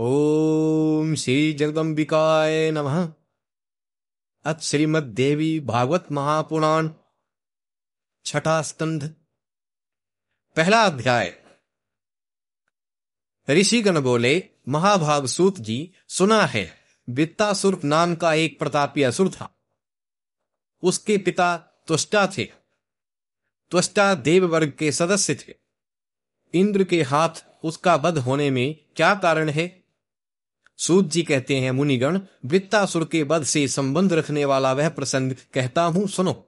ओम श्री जगदम्बिकाय नमः। अथ श्रीमद देवी भागवत महापुराण छठा स्तंध पहला अध्याय। ऋषिगण बोले, महाभाग सूत जी, सुना है वित्तासुर नाम का एक प्रतापी असुर था। उसके पिता त्वष्टा थे। त्वष्टा देववर्ग के सदस्य थे। इंद्र के हाथ उसका वध होने में क्या कारण है? सूत जी कहते हैं, मुनिगण, वृत्तासुर के वध से संबंध रखने वाला वह प्रसंग कहता हूँ, सुनो।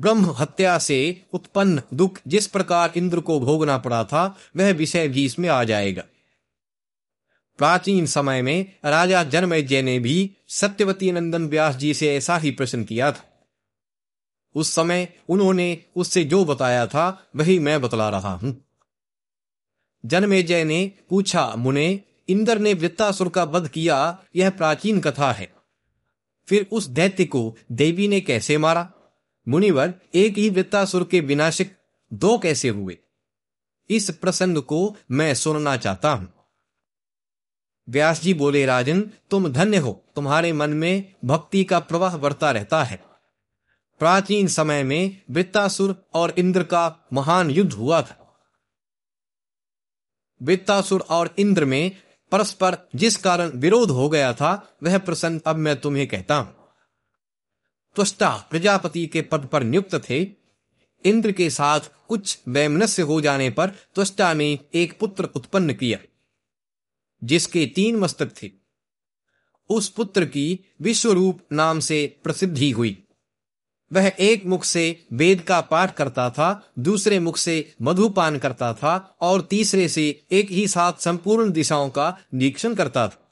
ब्रह्म हत्या से उत्पन्न दुख जिस प्रकार इंद्र को भोगना पड़ा था, वह विषय भी इसमें आ जाएगा। प्राचीन समय में राजा जन्मेजय ने भी सत्यवती नंदन व्यास जी से ऐसा ही प्रश्न किया था। उस समय उन्होंने उससे जो बताया था, वही मैं बतला रहा हूँ। जन्मेजय ने पूछा, मुने इंद्र ने वृत्तासुर का वध किया, यह प्राचीन कथा है। फिर उस दैत्य को देवी ने कैसे मारा? मुनिवर एक ही वृत्तासुर के विनाशिक दो कैसे हुए? इस प्रसंग को मैं सुनना चाहता हूँ। व्यास जी बोले, राजन, तुम धन्य हो। तुम्हारे मन में भक्ति का प्रवाह बढ़ता रहता है। प्राचीन समय में वृत्तासुर और इंद्र का महान युद्ध हुआ था। वृत्तासुर और इंद्र में परस्पर जिस कारण विरोध हो गया था, वह प्रसन्न, अब मैं तुम्हें कहता हूँ। त्वष्टा प्रजापति के पद पर नियुक्त थे। इंद्र के साथ कुछ वैमनस्य हो जाने पर त्वष्टा ने एक पुत्र उत्पन्न किया, जिसके तीन मस्तक थे। उस पुत्र की विश्वरूप नाम से प्रसिद्धि हुई। वह एक मुख से वेद का पाठ करता था, दूसरे मुख से मधुपान करता था और तीसरे से एक ही साथ संपूर्ण दिशाओं का निरीक्षण करता था।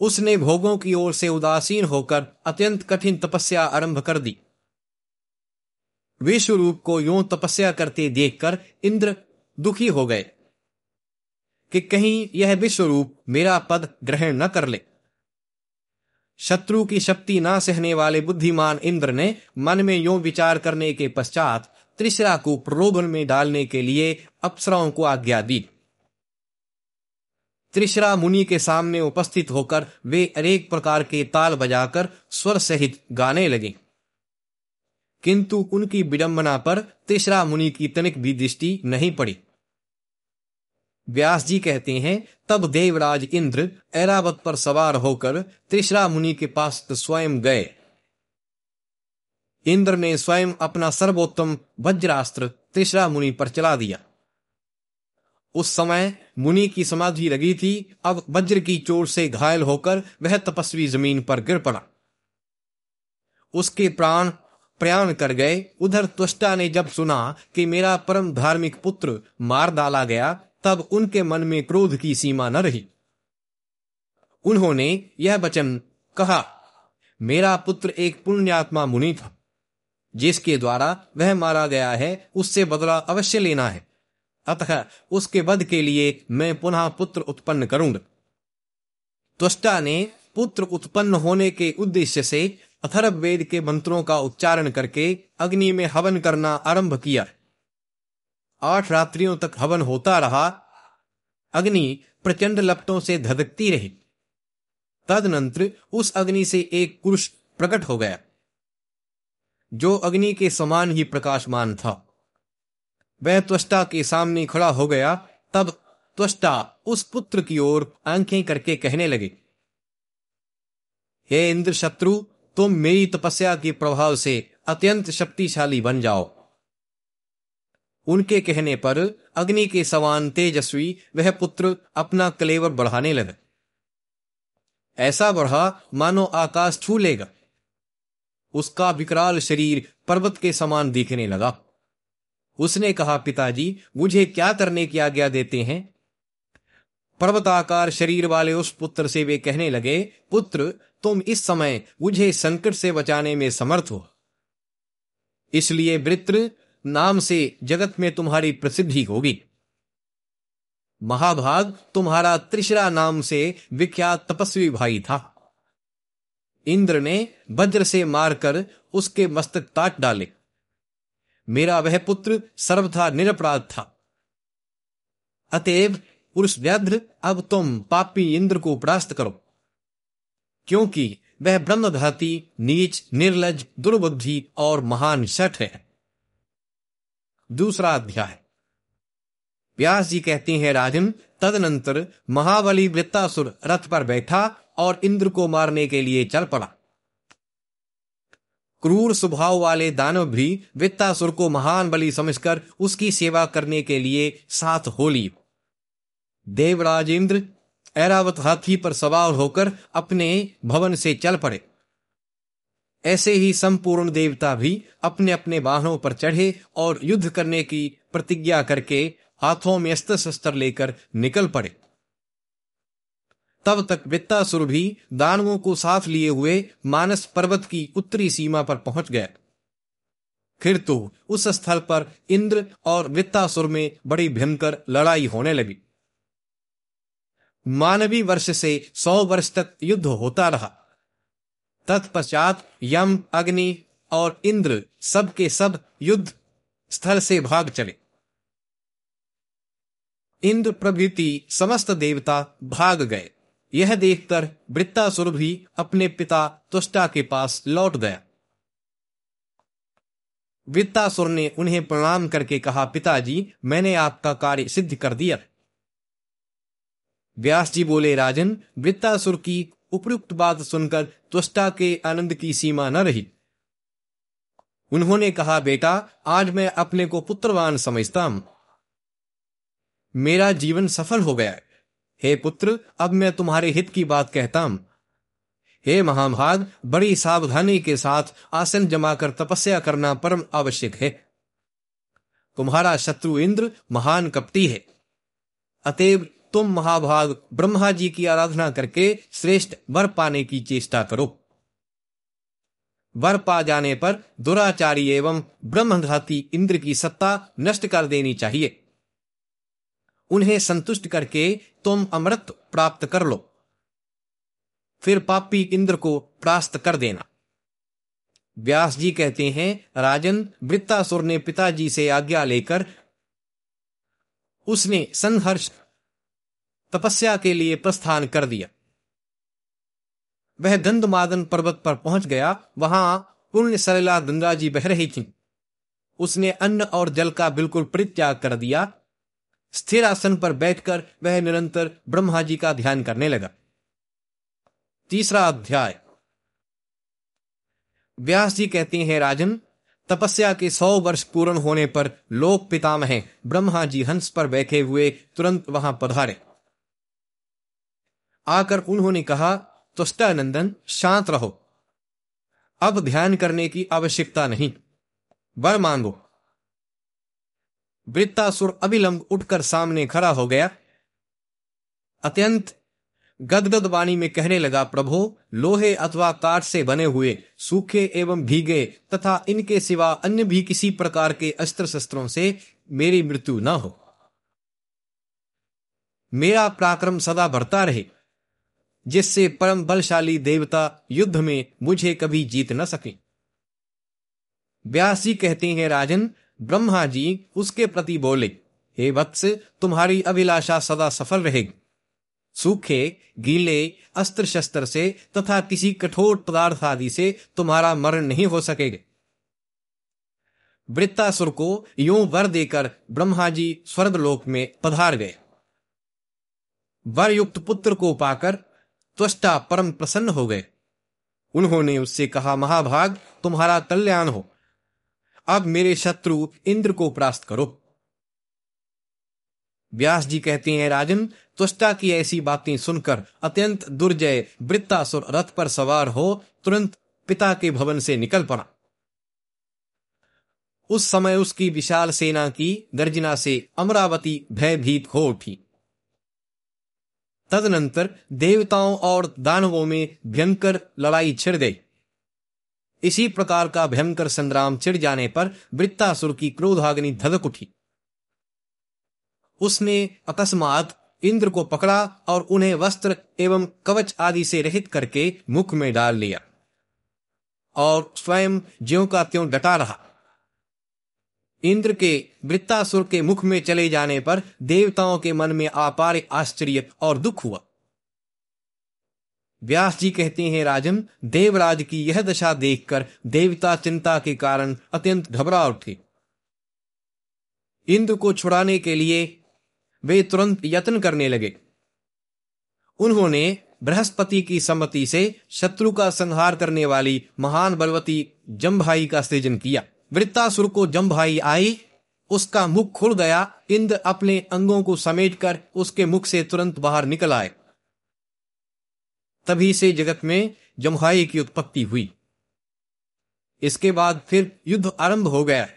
उसने भोगों की ओर से उदासीन होकर अत्यंत कठिन तपस्या आरंभ कर दी। विश्व रूप को यो तपस्या करते देखकर इंद्र दुखी हो गए कि कहीं यह विश्व रूप मेरा पद ग्रहण न कर ले। शत्रु की शक्ति ना सहने वाले बुद्धिमान इंद्र ने मन में यो विचार करने के पश्चात त्रिशरा को प्रलोभन में डालने के लिए अप्सराओं को आज्ञा दी। त्रिशरा मुनि के सामने उपस्थित होकर वे अनेक प्रकार के ताल बजाकर स्वर सहित गाने लगे। किंतु उनकी विडंबना पर त्रिशरा मुनि की तनिक भी दृष्टि नहीं पड़ी। व्यास जी कहते हैं, तब देवराज इंद्र ऐरावत पर सवार होकर त्रिशरा मुनि के पास स्वयं गए। इंद्र ने स्वयं अपना सर्वोत्तम वज्रास्त्र त्रिशरा मुनि पर चला दिया। उस समय मुनि की समाधि लगी थी, अब वज्र की चोट से घायल होकर वह तपस्वी ज़मीन पर गिर पड़ा। उसके प्राण प्रयाण कर गए। उधर त्वष्टा ने जब सुना कि मेरा परम धार्मिक पुत्र मार डाला गया तब उनके मन में क्रोध की सीमा न रही। उन्होंने यह वचन कहा, मेरा पुत्र एक पुण्यात्मा मुनि था, जिसके द्वारा वह मारा गया है, उससे बदला अवश्य लेना है। अतः उसके वध के लिए मैं पुनः पुत्र उत्पन्न करूँगा। त्वष्टा ने पुत्र उत्पन्न होने के उद्देश्य से अथर्व वेद के मंत्रों का उच्चारण करके अग्नि में हवन करना आरंभ किया। आठ रात्रियों तक हवन होता रहा, अग्नि प्रचंड लपटों से धधकती रही। तदनंतर उस अग्नि से एक पुरुष प्रकट हो गया, जो अग्नि के समान ही प्रकाशमान था। वह त्वष्टा के सामने खड़ा हो गया, तब त्वष्टा उस पुत्र की ओर आँखें करके कहने लगे, हे इंद्र शत्रु तुम मेरी तपस्या के प्रभाव से अत्यंत शक्तिशाली बन जाओ। उनके कहने पर अग्नि के समान तेजस्वी वह पुत्र अपना कलेवर बढ़ाने लगा। ऐसा बढ़ा, मानो आकाश छू लेगा। उसका विकराल शरीर पर्वत के समान दिखने लगा। उसने कहा, पिताजी, मुझे क्या करने की आज्ञा देते हैं? पर्वताकार शरीर वाले उस पुत्र से वे कहने लगे, पुत्र, तुम इस समय मुझे संकट से बचाने में समर्थ हो। इसलिए वृत्र नाम से जगत में तुम्हारी प्रसिद्धि होगी। महाभाग तुम्हारा त्रिशरा नाम से विख्यात तपस्वी भाई था। इंद्र ने वज्र से मारकर उसके मस्तक ताट डाले। मेरा वह पुत्र सर्वथा निरपराध था। अतएव पुरुष व्याघ्र, अब तुम पापी इंद्र को परास्त करो। क्योंकि वह ब्रह्मघाती, नीच, निर्लज, दुर्बुद्धि और महान शठ है। दूसरा अध्याय। व्यास जी कहते हैं, राजन, तदनंतर महाबली वृत्तासुर रथ पर बैठा और इंद्र को मारने के लिए चल पड़ा। क्रूर स्वभाव वाले दानव भी वित्तासुर को महान बलि समझकर उसकी सेवा करने के लिए साथ हो ली देवराज इंद्र ऐरावत हाथी पर सवार होकर अपने भवन से चल पड़े। ऐसे ही संपूर्ण देवता भी अपने अपने वाहनों पर चढ़े और युद्ध करने की प्रतिज्ञा करके हाथों में अस्त्र शस्त्र लेकर निकल पड़े। तब तक वित्तासुर भी दानवों को साथ लिए हुए मानस पर्वत की उत्तरी सीमा पर पहुँच गया। फिर तो उस स्थल पर इंद्र और वित्तासुर में बड़ी भयंकर लड़ाई होने लगी। मानवी वर्ष से सौ वर्ष तक युद्ध होता रहा। तत्पश्चात यम, अग्नि और इंद्र सब के सब युद्ध स्थल से भाग चले। इंद्र प्रभृति समस्त देवता भाग गए। यह देखकर वृत्तासुर भी अपने पिता तुष्टा के पास लौट गया। वृत्तासुर ने उन्हें प्रणाम करके कहा, पिताजी, मैंने आपका कार्य सिद्ध कर दिया। व्यास जी बोले, राजन, वृत्तासुर की उपयुक्त बात सुनकर तुष्टा के आनंद की सीमा न रही। उन्होंने कहा, बेटा, आज मैं अपने को पुत्रवान समझता हूँ। मेरा जीवन सफल हो गया हे पुत्र, अब मैं तुम्हारे हित की बात कहता हूँ। हे महाभाग, बड़ी सावधानी के साथ आसन जमाकर तपस्या करना परम आवश्यक है। तुम्हारा शत्रु इंद्र महान कपटी है। अतएव तुम महाभाग ब्रह्मा जी की आराधना करके श्रेष्ठ वर पाने की चेष्टा करो। वर पा जाने पर दुराचारी एवं ब्रह्मघाती इंद्र की सत्ता नष्ट कर देनी चाहिए। उन्हें संतुष्ट करके तुम अमृत प्राप्त कर लो। फिर पापी इंद्र को प्रास्त कर देना। व्यास जी कहते हैं, राजन, वृत्तासुर ने पिताजी से आज्ञा लेकर, उसने संहर्ष तपस्या के लिए प्रस्थान कर दिया। वह गंधमादन पर्वत पर पहुँच गया। वहाँ पुण्य सलिला गंगा जी बह रही थी। उसने अन्न और जल का बिल्कुल परित्याग कर दिया। स्थिर आसन पर बैठकर वह निरंतर ब्रह्मा जी का ध्यान करने लगा। तीसरा अध्याय। व्यास जी कहते हैं, राजन, तपस्या के सौ वर्ष पूर्ण होने पर लोक पितामह ब्रह्मा जी हंस पर बैठे हुए तुरंत वहाँ पधारे। आकर उन्होंने कहा, तुष्टानंदन, शांत रहो। अब ध्यान करने की आवश्यकता नहीं। वर मांगो। वृत्तासुर अभिलंब उठकर सामने खड़ा हो गया। अत्यंत गदगद वाणी में कहने लगा, प्रभो, लोहे अथवा काठ से बने हुए, सूखे एवं भीगे तथा इनके सिवा अन्य भी किसी प्रकार के अस्त्र शस्त्रों से मेरी मृत्यु न हो। मेरा पराक्रम सदा बढ़ता रहे। जिससे परम बलशाली देवता युद्ध में मुझे कभी जीत न सके। व्यासी कहते हैं राजन, ब्रह्मा जी उसके प्रति बोले, हे वत्स, तुम्हारी अभिलाषा सदा सफल रहेगी। सूखे, गीले अस्त्र शस्त्र से तथा किसी कठोर पदार्थ आदि से तुम्हारा मरण नहीं हो सकेगा। वृत्तासुर को यूँ वर देकर ब्रह्मा जी स्वर्गलोक में पधार गए। वर युक्त पुत्र को पाकर त्वष्टा परम प्रसन्न हो गए। उन्होंने उससे कहा, महाभाग, तुम्हारा कल्याण हो। अब मेरे शत्रु इंद्र को परास्त करो। व्यास जी कहते हैं, राजन, त्वष्टा की ऐसी बातें सुनकर अत्यंत दुर्जय, वृत्तासुर रथ पर सवार हो, तुरंत पिता के भवन से निकल पड़ा। उस समय उसकी विशाल सेना की गर्जना से अमरावती भयभीत हो उठी। तदनंतर देवताओं और दानवों में भयंकर लड़ाई छिड़ गई। इसी प्रकार का भयंकर संग्राम छिड़ जाने पर वृत्तासुर की क्रोधाग्नि धधक उठी। उसने अकस्मात इंद्र को पकड़ा और उन्हें वस्त्र एवं कवच आदि से रहित करके मुख में डाल लिया और स्वयं ज्यो का त्यों डटा रहा। इंद्र के वृत्तासुर के मुख में चले जाने पर देवताओं के मन में अपार आश्चर्य और दुख हुआ। व्यास जी कहते हैं, राजन, देवराज की यह दशा देखकर देवता चिंता के कारण अत्यंत घबरा उठे। इंद्र को छुड़ाने के लिए वे तुरंत यत्न करने लगे। उन्होंने बृहस्पति की सम्मति से शत्रु का संहार करने वाली महान बलवती जम्भाई का सृजन किया। वृत्तासुर को जम्भाई आई उसका मुख खुल गया। इंद्र अपने अंगों को समेटकर उसके मुख से तुरंत बाहर निकल आए। तभी से जगत में जम्हाई की उत्पत्ति हुई। इसके बाद फिर युद्ध आरंभ हो गया।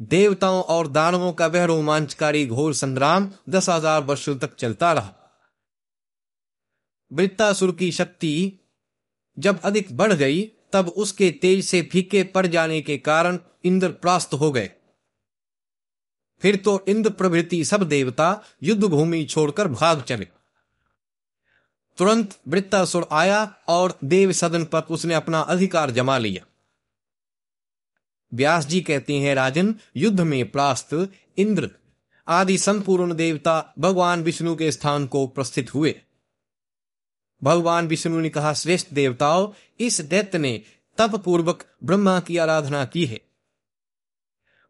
देवताओं और दानवों का वह रोमांचकारी घोर संग्राम दस हज़ार वर्षों तक चलता रहा। वृत्तासुर की शक्ति जब अधिक बढ़ गई तब उसके तेज से फीके पड़ जाने के कारण इंद्र प्रास्त हो गए। फिर तो इंद्र प्रभृति सब देवता युद्ध भूमि छोड़कर भाग चले। तुरंत वृत्तासुर आया और देव सदन पर उसने अपना अधिकार जमा लिया। व्यास जी कहते हैं, राजन, युद्ध में प्रास्त इंद्र। आदि संपूर्ण देवता भगवान विष्णु के स्थान को प्रस्थित हुए। भगवान विष्णु ने कहा, श्रेष्ठ देवताओं, इस दैत्य ने तप पूर्वक ब्रह्मा की आराधना की है।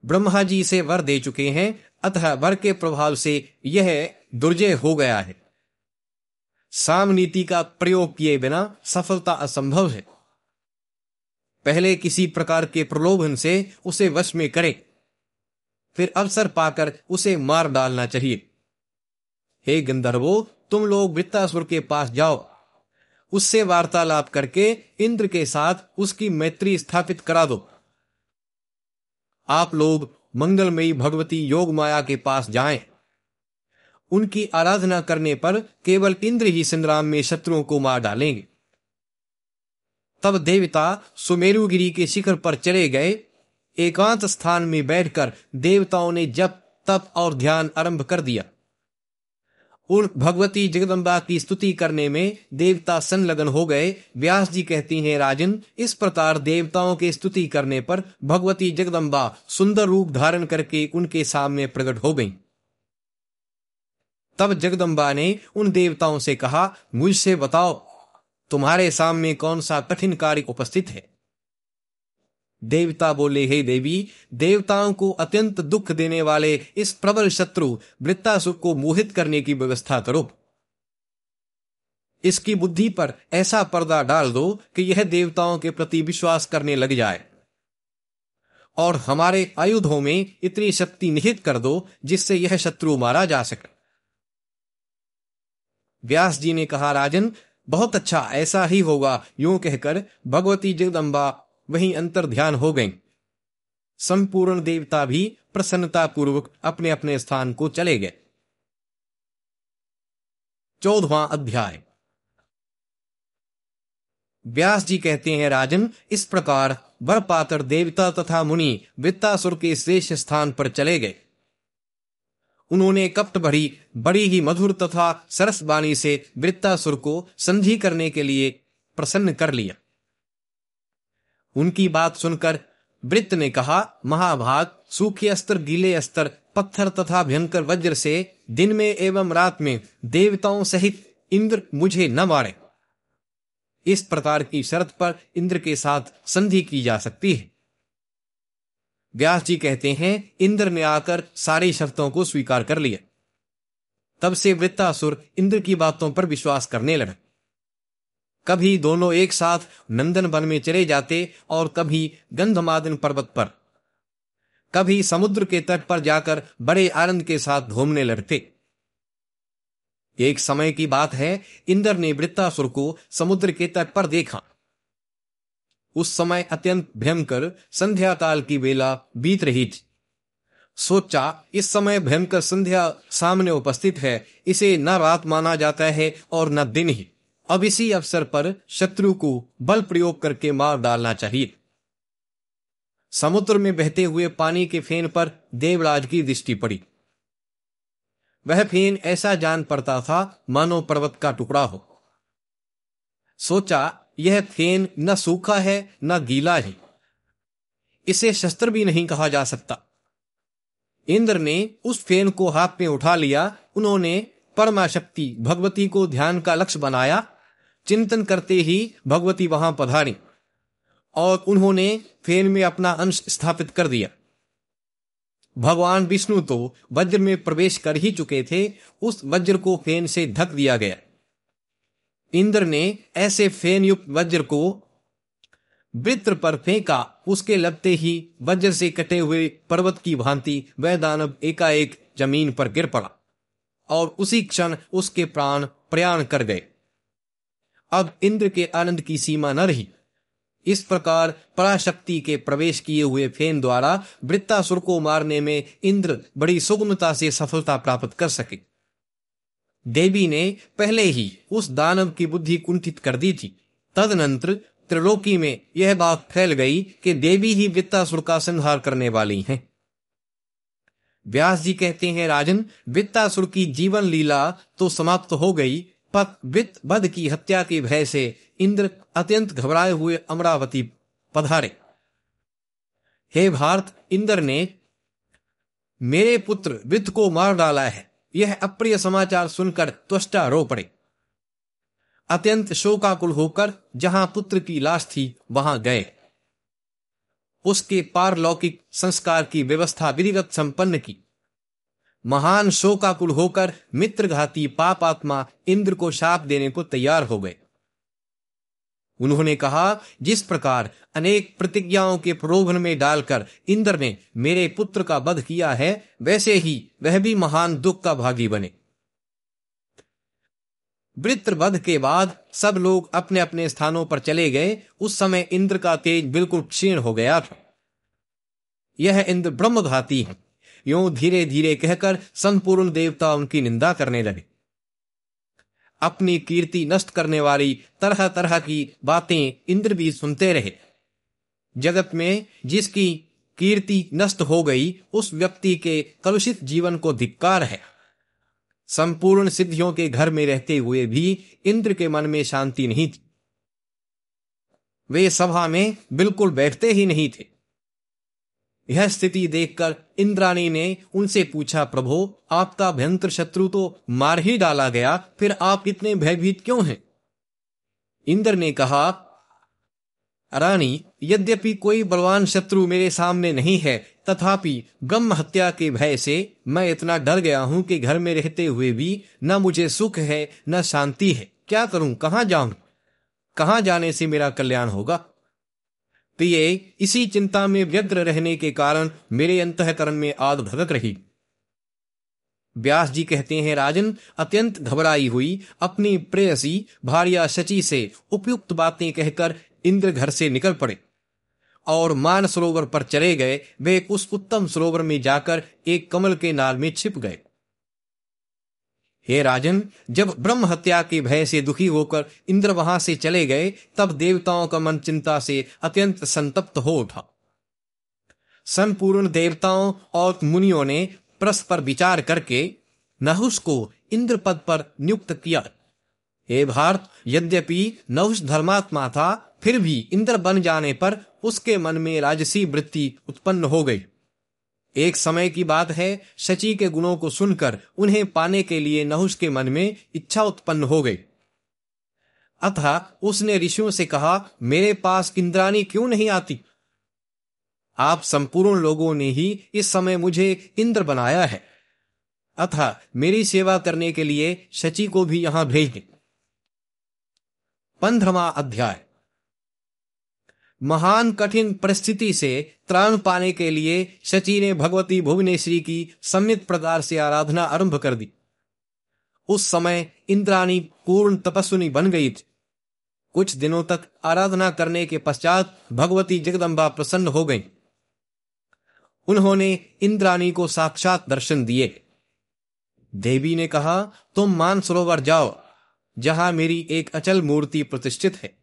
ब्रह्मा जी से वर दे चुके हैं, अतः वर के प्रभाव से यह दुर्जय हो गया है। साम नीति का प्रयोग किए बिना सफलता असंभव है। पहले किसी प्रकार के प्रलोभन से उसे वश में करें, फिर अवसर पाकर उसे मार डालना चाहिए। हे गंधर्वो, तुम लोग वृत्तासुर के पास जाओ। उससे वार्तालाप करके इंद्र के साथ उसकी मैत्री स्थापित करा दो। आप लोग मंगलमयी भगवती योग माया के पास जाएँ। उनकी आराधना करने पर केवल इंद्र ही संग्राम में शत्रुओं को मार डालेंगे। तब देवता सुमेरुगिरी के शिखर पर चले गए। एकांत स्थान में बैठकर देवताओं ने जप, तप और ध्यान आरंभ कर दिया। उन भगवती जगदम्बा की स्तुति करने में देवता संलग्न हो गए व्यास जी कहती हैं, राजन, इस प्रकार देवताओं के स्तुति करने पर भगवती जगदम्बा सुंदर रूप धारण करके उनके सामने प्रकट हो गईं। तब जगदम्बा ने उन देवताओं से कहा, मुझसे बताओ, तुम्हारे सामने कौन सा कठिन कार्य उपस्थित है देवता बोले, हे देवी, देवताओं को अत्यंत दुख देने वाले इस प्रबल शत्रु वृत्तासुर को मोहित करने की व्यवस्था करो। इसकी बुद्धि पर ऐसा पर्दा डाल दो कि यह देवताओं के प्रति विश्वास करने लग जाए। और हमारे आयुधों में इतनी शक्ति निहित कर दो, जिससे यह शत्रु मारा जा सके। व्यास जी ने कहा, राजन, बहुत अच्छा ऐसा ही होगा, यूँ कहकर भगवती जगदम्बा वहीं अंतर ध्यान हो गई। संपूर्ण देवता भी प्रसन्नता पूर्वक अपने अपने स्थान को चले गए। चौदवा अध्याय। व्यास जी कहते हैं, राजन, इस प्रकार वर देवता तथा मुनि वित्तासुर के श्रेष्ठ स्थान पर चले गए। उन्होंने कप्ट भरी, बड़ी ही मधुर तथा सरस बाणी से वृत्तासुर को संधि करने के लिए प्रसन्न कर लिया। उनकी बात सुनकर वृत्त ने कहा, महाभाग, सूखे अस्त्र, गीले अस्त्र, पत्थर तथा भयंकर वज्र से दिन में एवं रात में देवताओं सहित इंद्र मुझे न मारे। इस प्रकार की शर्त पर इंद्र के साथ संधि की जा सकती है। व्यास जी कहते हैं, इंद्र ने आकर सारी शर्तों को स्वीकार कर लिया तब से वृत्तासुर इंद्र की बातों पर विश्वास करने लगा। कभी दोनों एक साथ नंदन वन में चले जाते और कभी गंधमादन पर्वत पर। कभी समुद्र के तट पर जाकर बड़े आनंद के साथ घूमने लगते एक समय की बात है, इंद्र ने वृत्तासुर को समुद्र के तट पर देखा। उस समय अत्यंत भयंकर संध्या काल की वेला बीत रही थी। सोचा, इस समय भयंकर संध्या सामने उपस्थित है, इसे न रात माना जाता है और न दिन ही। अब इसी अवसर पर शत्रु को बल प्रयोग करके मार डालना चाहिए। समुद्र में बहते हुए पानी के फेन पर देवराज की दृष्टि पड़ी। वह फेन ऐसा जान पड़ता था, मानो पर्वत का टुकड़ा हो। सोचा, यह फेन न सूखा है, न गीला है। इसे शस्त्र भी नहीं कहा जा सकता। इंद्र ने उस फेन को हाथ में उठा लिया, उन्होंने परमा शक्ति भगवती को ध्यान का लक्ष्य बनाया चिंतन करते ही भगवती वहाँ पधारी और उन्होंने फेन में अपना अंश स्थापित कर दिया। भगवान विष्णु तो वज्र में प्रवेश कर ही चुके थे, उस वज्र को फेन से ढक दिया गया। इंद्र ने ऐसे फेन युक्त वज्र को वृत्र पर फेंका, उसके लगते ही वज्र से कटे हुए पर्वत की भांति वह दानव एकाएक ज़मीन पर गिर पड़ा और उसी क्षण उसके प्राण प्रयाण कर गए। अब इंद्र के आनंद की सीमा न रही। इस प्रकार पराशक्ति के प्रवेश किए हुए फेन द्वारा वृत्तासुर को मारने में इंद्र बड़ी सुगमता से सफलता प्राप्त कर सके। देवी ने पहले ही उस दानव की बुद्धि कुंठित कर दी थी। तदनंतर त्रिलोकी में यह बात फैल गई कि देवी ही वित्तासुर का संहार करने वाली हैं। व्यास जी कहते हैं, राजन, वित्तासुर की जीवन लीला तो समाप्त हो गई वित्त बद की हत्या के भय से इंद्र अत्यंत घबराए हुए अमरावती पधारे। हे भारत, इंद्र ने मेरे पुत्र वित्त को मार डाला है। यह अप्रिय समाचार सुनकर त्वष्टा रो पड़े। अत्यंत शोकाकुल होकर जहाँ पुत्र की लाश थी, वहाँ गए। उसके पारलौकिक संस्कार की व्यवस्था विधिवत संपन्न की। महान शोकाकुल होकर मित्रघाती पाप आत्मा इंद्र को शाप देने को तैयार हो गए। उन्होंने कहा, जिस प्रकार अनेक प्रतिज्ञाओं के प्रलोभन में डालकर इंद्र ने मेरे पुत्र का वध किया है, वैसे ही वह भी महान दुख का भागी बने। वृत्र वध के बाद सब लोग अपने अपने स्थानों पर चले गए। उस समय इंद्र का तेज बिल्कुल क्षीण हो गया था। यह इंद्र ब्रह्मघाती है। यूँ धीरे धीरे कहकर संपूर्ण देवता उनकी निंदा करने लगे। अपनी कीर्ति नष्ट करने वाली तरह तरह की बातें इंद्र भी सुनते रहे। जगत में जिसकी कीर्ति नष्ट हो गई, उस व्यक्ति के कलुषित जीवन को धिक्कार है। संपूर्ण सिद्धियों के घर में रहते हुए भी इंद्र के मन में शांति नहीं थी। वे सभा में बिल्कुल बैठते ही नहीं थे। यह स्थिति देखकर इंद्राणी ने उनसे पूछा, प्रभो, आपका भयंकर शत्रु तो मार ही डाला गया, फिर आप इतने भयभीत क्यों हैं? इंद्र ने कहा, रानी, यद्यपि कोई बलवान शत्रु मेरे सामने नहीं है, तथापि ब्रह्म हत्या के भय से मैं इतना डर गया हूँ कि घर में रहते हुए भी न मुझे सुख है, न शांति है। क्या करूँ? कहाँ जाऊँ? कहाँ जाने से मेरा कल्याण होगा? प्रिय इसी चिंता में व्यग्र रहने के कारण मेरे अंतकरण में आग भगक रही। व्यास जी कहते हैं, राजन, अत्यंत घबराई हुई, अपनी प्रेयसी, भारिया शची से उपयुक्त बातें कहकर इंद्र घर से निकल पड़े। और मान सरोवर पर चले गए, वे उस उत्तम सरोवर में जाकर एक कमल के नाल में छिप गए। हे राजन, जब ब्रह्म हत्या के भय से दुखी होकर इंद्र वहाँ से चले गए, तब देवताओं का मन चिंता से अत्यंत संतप्त हो उठा। संपूर्ण देवताओं और मुनियों ने परस्पर विचार करके नहुष को इंद्र पद पर नियुक्त किया। हे भारत, यद्यपि नहुष धर्मात्मा था, फिर भी इंद्र बन जाने पर उसके मन में राजसी वृत्ति उत्पन्न हो गई। एक समय की बात है, शची के गुणों को सुनकर उन्हें पाने के लिए नहुष के मन में इच्छा उत्पन्न हो गई। अतः उसने ऋषियों से कहा, मेरे पास इंद्रानी क्यों नहीं आती? आप संपूर्ण लोगों ने ही इस समय मुझे इंद्र बनाया है। अतः मेरी सेवा करने के लिए शची को भी यहाँ भेज दें। पंद्रवा अध्याय। महान कठिन परिस्थिति से त्राण पाने के लिए शची ने भगवती भुवनेश्वरी की सम्मित प्रकार से आराधना आरंभ कर दी। उस समय इंद्राणी पूर्ण तपस्विनी बन गई थी। कुछ दिनों तक आराधना करने के पश्चात भगवती जगदम्बा प्रसन्न हो गईं। उन्होंने इंद्राणी को साक्षात दर्शन दिए। देवी ने कहा, तुम मानसरोवर जाओ, जहाँ मेरी एक अचल मूर्ति प्रतिष्ठित है।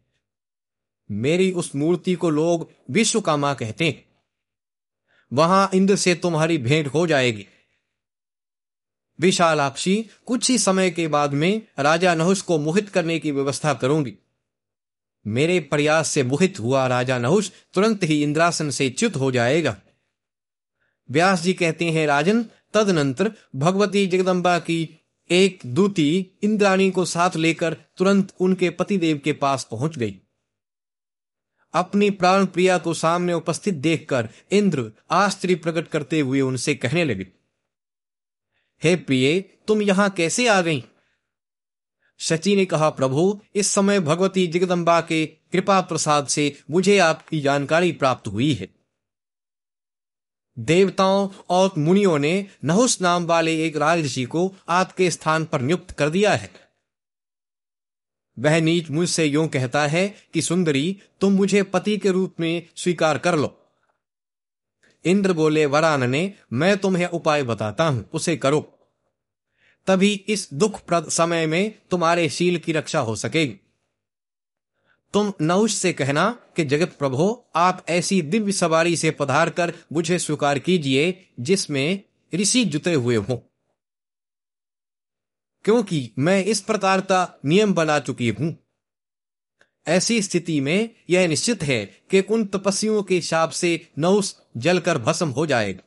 मेरी उस मूर्ति को लोग विश्वकामा कहते हैं। वहाँ इंद्र से तुम्हारी भेंट हो जाएगी। विशालाक्षी, कुछ ही समय के बाद में राजा नहुष को मोहित करने की व्यवस्था करूँगी। मेरे प्रयास से मोहित हुआ राजा नहुष तुरंत ही इंद्रासन से च्युत हो जाएगा। व्यास जी कहते हैं, राजन, तदनंतर भगवती जगदम्बा की एक दूती इंद्राणी को साथ लेकर तुरंत उनके पतिदेव के पास पहुँच गई। अपनी प्राण प्रिया को सामने उपस्थित देखकर इंद्र आश्चर्य प्रकट करते हुए उनसे कहने लगे, हे प्रिय, तुम यहाँ कैसे आ गई? शची ने कहा, प्रभु, इस समय भगवती जगदम्बा के कृपा प्रसाद से मुझे आपकी जानकारी प्राप्त हुई है। देवताओं और मुनियों ने नहुस नाम वाले एक राजऋषि को आपके स्थान पर नियुक्त कर दिया है। वह नीच मुझसे यूँ कहता है कि, सुंदरी, तुम मुझे पति के रूप में स्वीकार कर लो। इंद्र बोले वरान ने मैं तुम्हें उपाय बताता हूँ, उसे करो। तभी इस दुखप्रद समय में तुम्हारे शील की रक्षा हो सकेगी। तुम नौश से कहना कि, जगत प्रभो, आप ऐसी दिव्य सवारी से पधार कर मुझे स्वीकार कीजिए, जिसमें ऋषि जुते हुए हों। क्योंकि मैं इस प्रकार का नियम बना चुकी हूँ। ऐसी स्थिति में यह निश्चित है कि उन तपस्वियों के शाप से नौस जलकर भस्म हो जाएगा।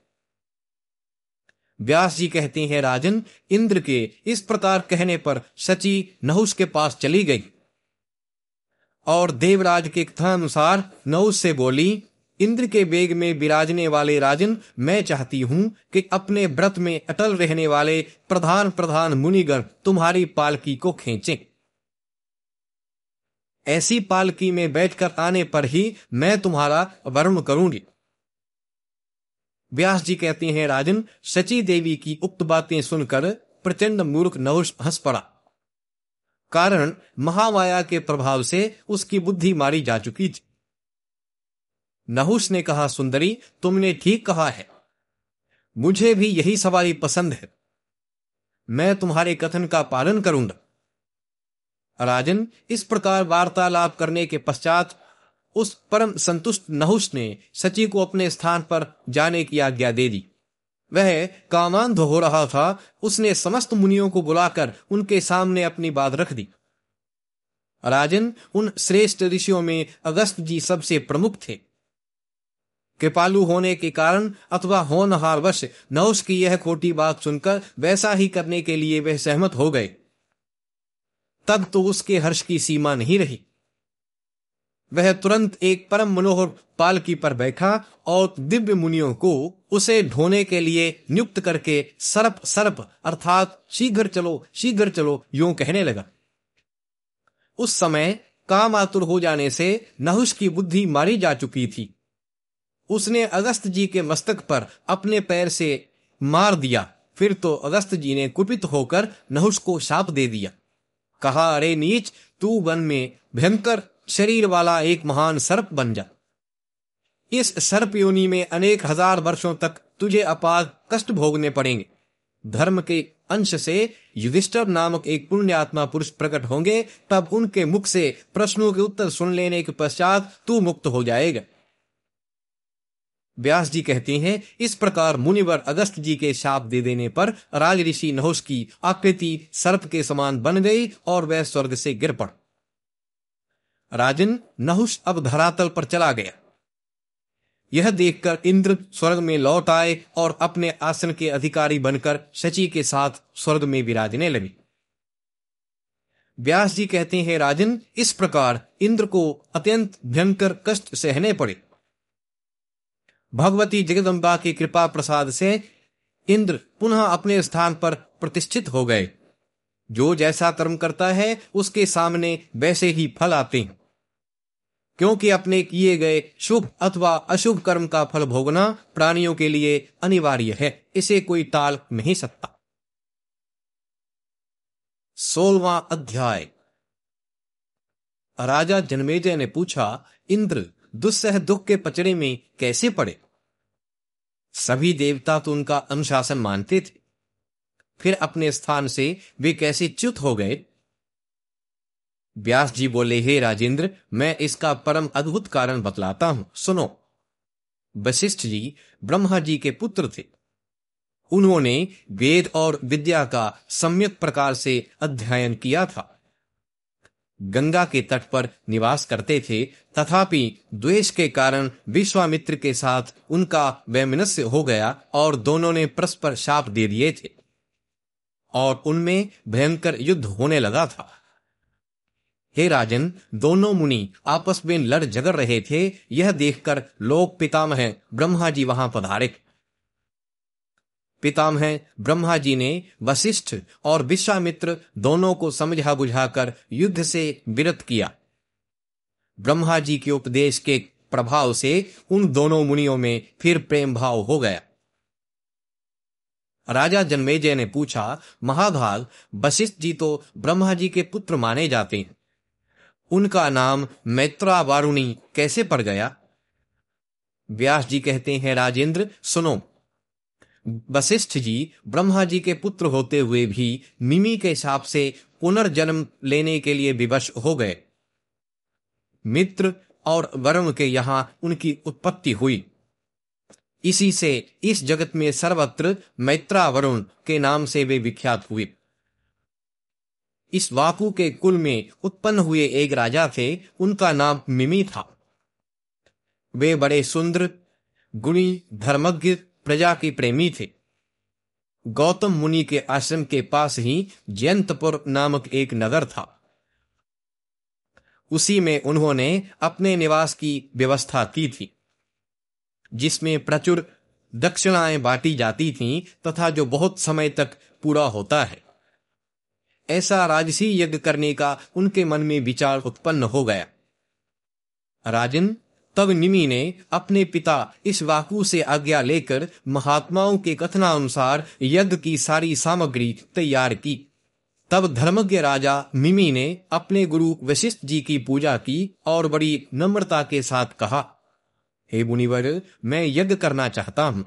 व्यास जी कहते हैं, राजन, इंद्र के इस प्रकार कहने पर सची नहुस के पास चली गई। और देवराज के कथानुसार नहुस से बोली इंद्र के वेग में विराजने वाले राजन, मैं चाहती हूँ कि अपने व्रत में अटल रहने वाले प्रधान प्रधान मुनिगण तुम्हारी पालकी को खींचें। ऐसी पालकी में बैठकर आने पर ही मैं तुम्हारा वरुण करूँगी। व्यास जी कहते हैं, राजन सची देवी की उक्त बातें सुनकर प्रचंड मूर्ख नहुष हंस पड़ा। कारण महामाया के प्रभाव से उसकी बुद्धि मारी जा चुकी थी। नहुस ने कहा, सुंदरी, तुमने ठीक कहा है। मुझे भी यही सवारी पसंद है। मैं तुम्हारे कथन का पालन करूँगा राजन इस प्रकार वार्तालाप करने के पश्चात उस परम संतुष्ट नहुस ने सची को अपने स्थान पर जाने की आज्ञा दे दी। वह कामांध हो रहा था। उसने समस्त मुनियों को बुलाकर उनके सामने अपनी बात रख दी। राजन उन श्रेष्ठ ऋषियों में अगस्त जी सबसे प्रमुख थे। कृपालु होने के कारण अथवा होनहार वश नौस की यह खोटी बात सुनकर वैसा ही करने के लिए वह सहमत हो गए। तब तो उसके हर्ष की सीमा नहीं रही। वह तुरंत एक परम मनोहर पालकी पर बैठा और दिव्य मुनियों को उसे ढोने के लिए नियुक्त करके सरप सरप, अर्थात शीघ्र चलो शीघ्र चलो, यूँ कहने लगा। उस समय काम आतुर हो जाने से नहुष की बुद्धि मारी जा चुकी थी। उसने अगस्त जी के मस्तक पर अपने पैर से मार दिया। फिर तो अगस्त जी ने कुपित होकर नहुष को शाप दे दिया। कहा, अरे नीच, तू वन में भयंकर शरीर वाला एक महान सर्प बन जा। इस सर्प योनि में अनेक हज़ार वर्षों तक तुझे अपार कष्ट भोगने पड़ेंगे। धर्म के अंश से युधिष्ठर नामक एक पुण्य आत्मा पुरुष प्रकट होंगे, तब उनके मुख से प्रश्नों के उत्तर सुन लेने के पश्चात तू मुक्त हो जाएगा। व्यास जी कहते हैं, इस प्रकार मुनिवर अगस्त जी के शाप दे देने पर राज ऋषि नहुष की आकृति सर्प के समान बन गई और वह स्वर्ग से गिर पड़। राजन नहुष अब धरातल पर चला गया। यह देखकर इंद्र स्वर्ग में लौट आए और अपने आसन के अधिकारी बनकर शची के साथ स्वर्ग में विराजने लगे। व्यास जी कहते हैं, राजन, इस प्रकार इंद्र को अत्यंत भयंकर कष्ट सहने पड़े। भगवती जगदम्बा की कृपा प्रसाद से इंद्र पुनः अपने स्थान पर प्रतिष्ठित हो गए। जो जैसा कर्म करता है, उसके सामने वैसे ही फल आते हैं। क्योंकि अपने किए गए शुभ अथवा अशुभ कर्म का फल भोगना प्राणियों के लिए अनिवार्य है, इसे कोई टाल नहीं सकता। सोलवा अध्याय। राजा जनमेजय ने पूछा, इंद्र दुस्सह दुख के पचड़े में कैसे पड़े? सभी देवता तो उनका अनुशासन मानते थे। फिर अपने स्थान से वे कैसे च्युत हो गए? व्यास जी बोले, हे राजेंद्र, मैं इसका परम अद्भुत कारण बतलाता हूँ। सुनो। वशिष्ठ जी ब्रह्मा जी के पुत्र थे। उन्होंने वेद और विद्या का सम्यक प्रकार से अध्ययन किया था। गंगा के तट पर निवास करते थे, तथापि द्वेष के कारण विश्वामित्र के साथ उनका वैमनस्य हो गया और दोनों ने परस्पर शाप दे दिए थे। और उनमें भयंकर युद्ध होने लगा था। हे राजन, दोनों मुनि आपस में लड़ झगड़ रहे थे। यह देखकर लोक पितामह ब्रह्मा जी वहाँ पधारे। पितामह ब्रह्मा जी ने वशिष्ठ और विश्वामित्र दोनों को समझा बुझाकर युद्ध से विरत किया। ब्रह्मा जी के उपदेश के प्रभाव से उन दोनों मुनियों में फिर प्रेम भाव हो गया। राजा जन्मेजय ने पूछा, महाभाग, वशिष्ठ जी तो ब्रह्मा जी के पुत्र माने जाते हैं। उनका नाम मैत्रा वारुणी कैसे पड़ गया? व्यास जी कहते हैं, राजेंद्र, सुनो वशिष्ठ जी ब्रह्मा जी के पुत्र होते हुए भी मिमी के हिसाब से पुनर्जन्म लेने के लिए विवश हो गए। मित्र और वरुण के यहाँ उनकी उत्पत्ति हुई। इसी से इस जगत में सर्वत्र मैत्रा वरुण के नाम से वे विख्यात हुए। इस वाकु के कुल में उत्पन्न हुए एक राजा थे, उनका नाम मिमी था। वे बड़े सुंदर, गुणी, धर्मज्ञ प्रजा के प्रेमी थे। गौतम मुनि के आश्रम के पास ही जयंतपुर नामक एक नगर था। उसी में उन्होंने अपने निवास की व्यवस्था की थी, जिसमें प्रचुर दक्षिणाएँ बांटी जाती थीं तथा जो बहुत समय तक पूरा होता है। ऐसा राजसी यज्ञ करने का उनके मन में विचार उत्पन्न हो गया। राजन तब निमि ने अपने पिता इस वाकु से आज्ञा लेकर महात्माओं के कथनानुसार यज्ञ की सारी सामग्री तैयार की। तब धर्मज्ञ राजा मिमी ने अपने गुरु वशिष्ठ जी की पूजा की और बड़ी नम्रता के साथ कहा, हे मुनिवर, मैं यज्ञ करना चाहता हूँ।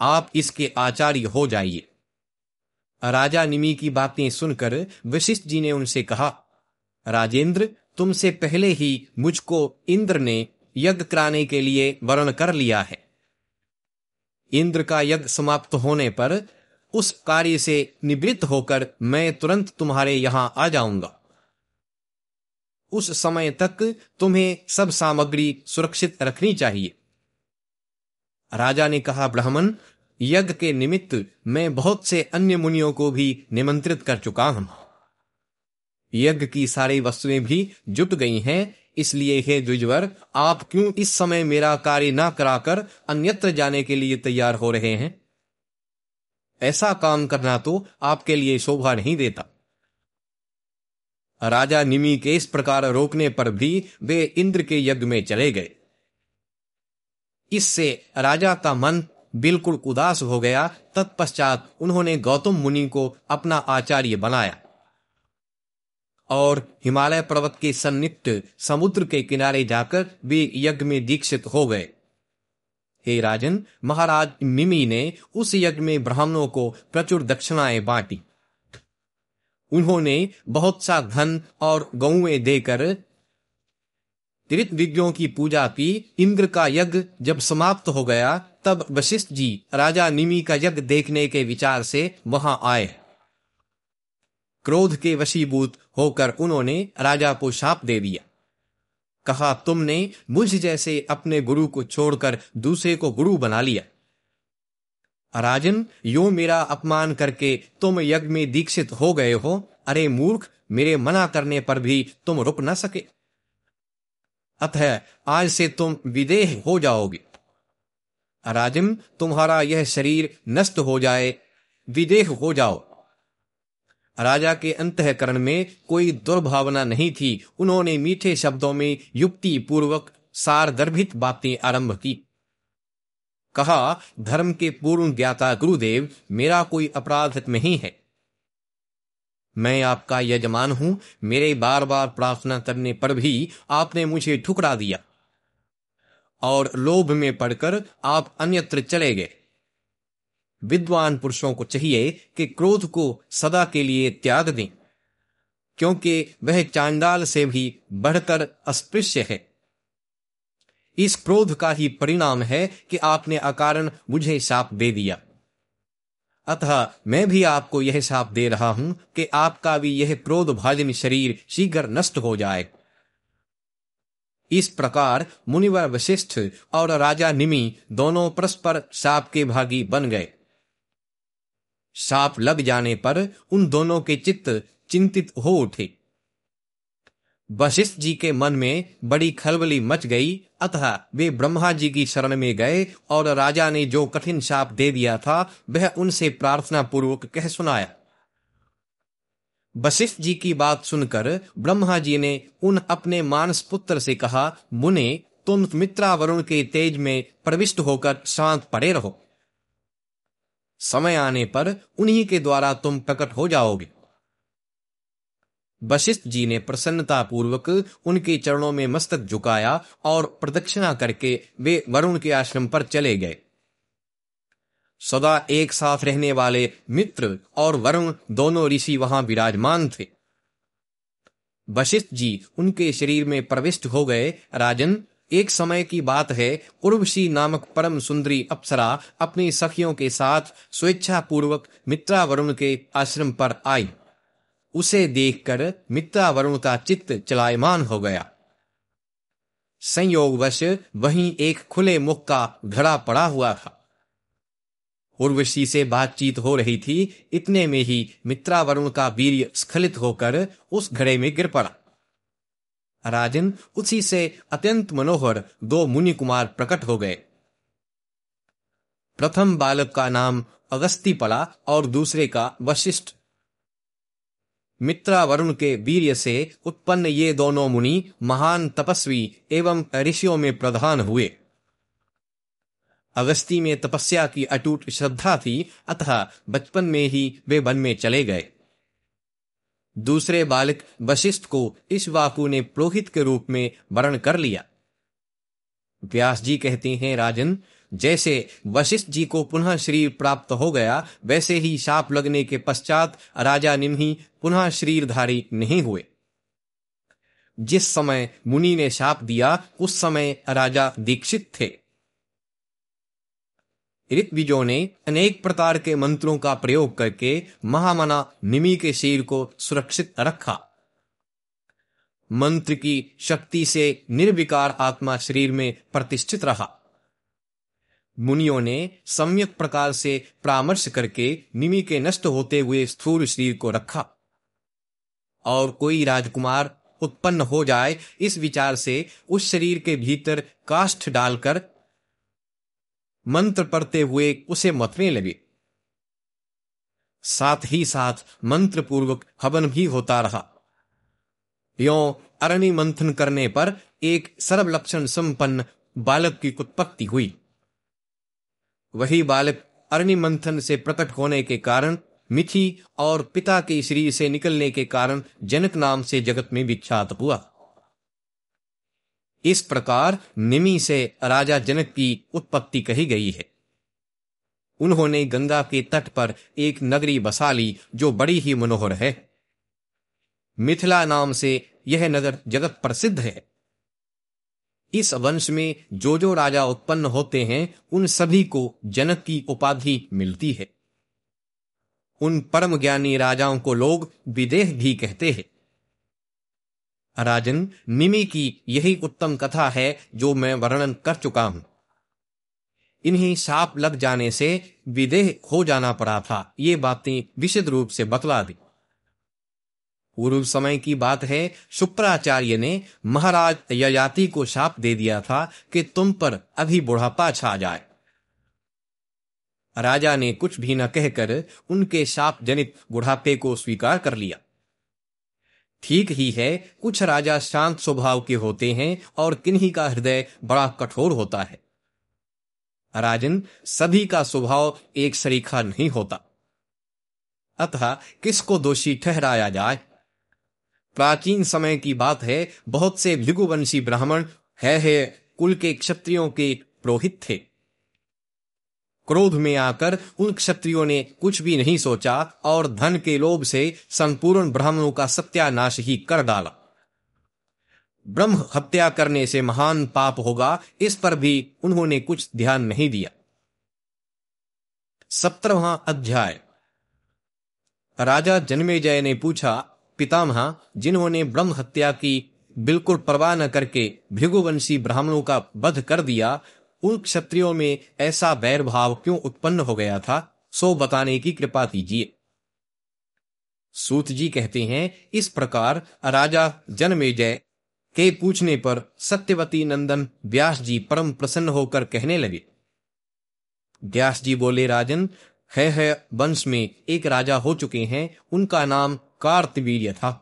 आप इसके आचार्य हो जाइए। राजा निमी की बातें सुनकर वशिष्ठ जी ने उनसे कहा, राजेंद्र तुमसे पहले ही मुझको इंद्र ने यज्ञ कराने के लिए वर्ण कर लिया है। इंद्र का यज्ञ समाप्त होने पर उस कार्य से निवृत्त होकर मैं तुरंत तुम्हारे यहाँ आ जाऊँगा। उस समय तक तुम्हें सब सामग्री सुरक्षित रखनी चाहिए। राजा ने कहा, ब्राह्मण, यज्ञ के निमित्त मैं बहुत से अन्य मुनियों को भी निमंत्रित कर चुका हूँ। यज्ञ की सारी वस्तुएँ भी जुट गई हैं, इसलिए हे द्विजवर, आप क्यों इस समय मेरा कार्य न कराकर अन्यत्र जाने के लिए तैयार हो रहे हैं? ऐसा काम करना तो आपके लिए शोभा नहीं देता। राजा निमि के इस प्रकार रोकने पर भी वे इंद्र के यज्ञ में चले गए। इससे राजा का मन बिल्कुल उदास हो गया। तत्पश्चात उन्होंने गौतम मुनि को अपना आचार्य बनाया। और हिमालय पर्वत के सन्निप्त समुद्र के किनारे जाकर वे यज्ञ में दीक्षित हो गए। हे राजन, महाराज मिमी ने उस यज्ञ में ब्राह्मणों को प्रचुर दक्षिणाएँ बांटी। उन्होंने बहुत सा धन और गौएँ देकर विज्ञों की पूजा की। इंद्र का यज्ञ जब समाप्त हो गया, तब वशिष्ठ जी राजा निमी का यज्ञ देखने के विचार से वहाँ आए। क्रोध के वशीभूत होकर उन्होंने राजा को शाप दे दिया। कहा, तुमने मुझ जैसे अपने गुरु को छोड़कर दूसरे को गुरु बना लिया। राजन, यो मेरा अपमान करके तुम यज्ञ में दीक्षित हो गए हो। अरे मूर्ख, मेरे मना करने पर भी तुम रुक न सके। अतः आज से तुम विदेह हो जाओगे। राजन, तुम्हारा यह शरीर नष्ट हो जाए, विदेह हो जाओ। राजा के अंतकरण में कोई दुर्भावना नहीं थी। उन्होंने मीठे शब्दों में युक्ति पूर्वक सारदर्भित बातें आरंभ की। कहा, धर्म के पूर्ण ज्ञाता गुरुदेव, मेरा कोई अपराध नहीं है। मैं आपका यजमान हूँ, मेरे बार बार प्रार्थना करने पर भी आपने मुझे ठुकरा दिया। और लोभ में पड़कर आप अन्यत्र चले गए। विद्वान पुरुषों को चाहिए कि क्रोध को सदा के लिए त्याग दें, क्योंकि वह चांडाल से भी बढ़कर अस्पृश्य है। इस क्रोध का ही परिणाम है कि आपने अकारण मुझे साप दे दिया। अतः मैं भी आपको यह साप दे रहा हूँ कि आपका भी यह क्रोध भाजन शरीर शीघ्र नष्ट हो जाए। इस प्रकार मुनिवर वशिष्ठ और राजा निमि दोनों परस्पर साप के भागी बन गए। साप लग जाने पर उन दोनों के चित्त चिंतित हो उठे। वशिष्ठ जी के मन में बड़ी खलबली मच गई, अतः वे ब्रह्मा जी की शरण में गए और राजा ने जो कठिन शाप दे दिया था, वह उनसे प्रार्थना पूर्वक कह सुनाया। वशिष्ठ जी की बात सुनकर ब्रह्मा जी ने उन अपने मानस पुत्र से कहा, मुने, तुम मित्रा वरुण के तेज में प्रविष्ट होकर शांत पड़े रहो। समय आने पर उन्हीं के द्वारा तुम प्रकट हो जाओगे। वशिष्ठ जी ने प्रसन्नता पूर्वक उनके चरणों में मस्तक झुकाया और प्रदक्षिणा करके वे वरुण के आश्रम पर चले गए। सदा एक साथ रहने वाले मित्र और वरुण दोनों ऋषि वहाँ विराजमान थे। वशिष्ठ जी उनके शरीर में प्रविष्ट हो गए, राजन एक समय की बात है, उर्वशी नामक परम सुंदरी अप्सरा अपनी सखियों के साथ स्वेच्छा पूर्वक मित्रा वरुण के आश्रम पर आई। उसे देखकर मित्रा वरुण का चित्त चलायमान हो गया। संयोगवश वहीं एक खुले मुख का घड़ा पड़ा हुआ था। उर्वशी से बातचीत हो रही थी, इतने में ही मित्रा वरुण का वीर स्खलित होकर उस घड़े में गिर पड़ा। राजन उसी से अत्यंत मनोहर दो मुनि कुमार प्रकट हो गए। प्रथम बालक का नाम अगस्ती पड़ा और दूसरे का वशिष्ठ। मित्रा वरुण के वीर्य से उत्पन्न ये दोनों मुनि महान तपस्वी एवं ऋषियों में प्रधान हुए। अगस्ती में तपस्या की अटूट श्रद्धा थी, अतः बचपन में ही वे वन में चले गए। दूसरे बालक वशिष्ठ को इस वाकु ने पुरोहित के रूप में वर्ण कर लिया। व्यास जी कहते हैं, राजन, जैसे वशिष्ठ जी को पुनः शरीर प्राप्त हो गया, वैसे ही शाप लगने के पश्चात राजा निम्ही पुनः शरीरधारी नहीं हुए। जिस समय मुनि ने शाप दिया, उस समय राजा दीक्षित थे। ऋत्विजों ने अनेक प्रकार के मंत्रों का प्रयोग करके महामना निमि के शरीर को सुरक्षित रखा। मंत्र की शक्ति से निर्विकार आत्मा शरीर में प्रतिष्ठित रहा। मुनियों ने सम्यक प्रकार से परामर्श करके निमि के नष्ट होते हुए स्थूल शरीर को रखा। और कोई राजकुमार उत्पन्न हो जाए, इस विचार से उस शरीर के भीतर काष्ठ डालकर मंत्र पढ़ते हुए उसे मतने लगे। साथ ही साथ मंत्र पूर्वक हवन भी होता रहा। यो अरणि मंथन करने पर एक सर्व लक्षण संपन्न बालक की उत्पत्ति हुई। वही बालक अरणि मंथन से प्रकट होने के कारण, मिथि और पिता के शरीर से निकलने के कारण जनक नाम से जगत में विख्यात हुआ। इस प्रकार निमी से राजा जनक की उत्पत्ति कही गई है। उन्होंने गंगा के तट पर एक नगरी बसा ली जो बड़ी ही मनोहर है। मिथिला नाम से यह नगर जगत प्रसिद्ध है। इस वंश में जो जो राजा उत्पन्न होते हैं, उन सभी को जनक की उपाधि मिलती है। उन परम ज्ञानी राजाओं को लोग विदेह भी कहते हैं। राजन निमि की यही उत्तम कथा है जो मैं वर्णन कर चुका हूँ। इन्हीं साप लग जाने से विदेह हो जाना पड़ा था। ये बातें विशद रूप से बतला दी। पूर्व समय की बात है, शुक्राचार्य ने महाराज यजाति को शाप दे दिया था कि तुम पर अभी बुढ़ापा छा जाए। राजा ने कुछ भी न कहकर उनके शाप जनित बुढ़ापे को स्वीकार कर लिया। ठीक ही है कुछ राजा शांत स्वभाव के होते हैं और किन्हीं का हृदय बड़ा कठोर होता है। राजन सभी का स्वभाव एक सरीखा नहीं होता। अतः किसको दोषी ठहराया जाए? प्राचीन समय की बात है बहुत से भृगुवंशी ब्राह्मण है, है कुल के क्षत्रियों के पुरोहित थे। क्रोध में आकर उन क्षत्रियों ने कुछ भी नहीं सोचा और धन के लोभ से संपूर्ण ब्राह्मणों का सत्यानाश ही कर डाला। ब्रह्म हत्या करने से महान पाप होगा, इस पर भी उन्होंने कुछ ध्यान नहीं दिया। सत्रहवा अध्याय। राजा जन्मेजय ने पूछा, पितामह, जिन्होंने ब्रह्म हत्या की, बिल्कुल परवाह न करके भृगुवंशी ब्राह्मणों का वध कर दिया उन क्षत्रियों में ऐसा बैर भाव क्यों उत्पन्न हो गया था, सो बताने की कृपा कीजिए। सूत जी कहते हैं, इस प्रकार राजा जन्मेजय के पूछने पर सत्यवती नंदन व्यास जी परम प्रसन्न होकर कहने लगे। व्यास जी बोले, राजन, है है, वंश में एक राजा हो चुके हैं, उनका नाम कार्तवीर्य था।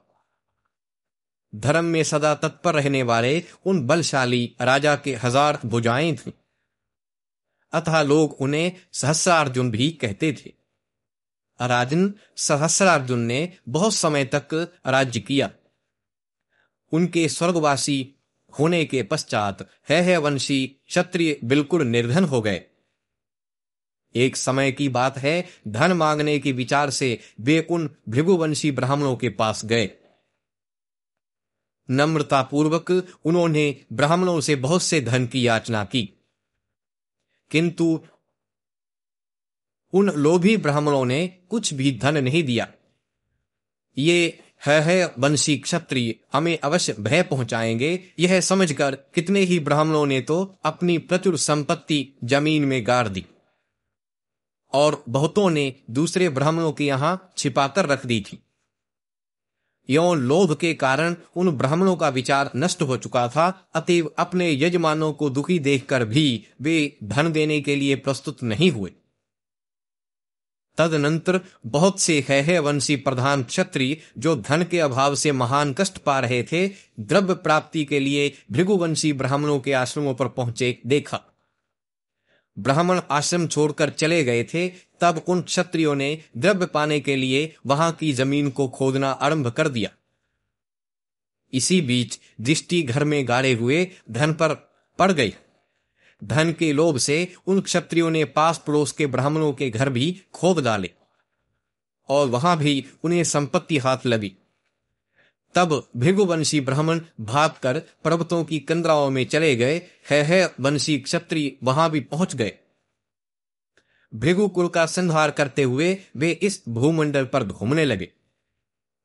धर्म में सदा तत्पर रहने वाले उन बलशाली राजा के हज़ार भुजाएँ थी। अतः लोग उन्हें सहस्रार्जुन भी कहते थे। राजन सहस्रार्जुन ने बहुत समय तक राज्य किया। उनके स्वर्गवासी होने के पश्चात है, है वंशी क्षत्रिय बिल्कुल निर्धन हो गए। एक समय की बात है धन मांगने के विचार से वे उन भृगुवंशी ब्राह्मणों के पास गए। नम्रता पूर्वक उन्होंने ब्राह्मणों से बहुत से धन की याचना की। किंतु उन लोभी ब्राह्मणों ने कुछ भी धन नहीं दिया। ये है, है वंशी क्षत्रिय हमें अवश्य भय पहुंचाएँगे। यह समझकर कितने ही ब्राह्मणों ने तो अपनी प्रचुर संपत्ति ज़मीन में गाड़ दी। और बहुतों ने दूसरे ब्राह्मणों के यहाँ छिपाकर रख दी थी। यो लोभ के कारण उन ब्राह्मणों का विचार नष्ट हो चुका था, अतएव अपने यजमानों को दुखी देखकर भी वे धन देने के लिए प्रस्तुत नहीं हुए। तदनंतर बहुत से है वंशी प्रधान क्षत्रिय, जो धन के अभाव से महान कष्ट पा रहे थे, द्रव्य प्राप्ति के लिए भृगुवंशी ब्राह्मणों के आश्रमों पर पहुँचे, देखा। ब्राह्मण आश्रम छोड़कर चले गए थे तब उन क्षत्रियों ने द्रव्य पाने के लिए वहाँ की ज़मीन को खोदना आरंभ कर दिया। इसी बीच दृष्टि घर में गाड़े हुए धन पर पड़ गई। धन के लोभ से उन क्षत्रियों ने पास पड़ोस के ब्राह्मणों के घर भी खोद डाले और वहाँ भी उन्हें संपत्ति हाथ लगी। तब भृगुवंशी ब्राह्मण भागकर पर्वतों की कंदराओं में चले गए। है, है वंशी क्षत्रिय वहाँ भी पहुँच गए। भृगुकुल का संहार करते हुए वे इस भूमंडल पर घूमने लगे।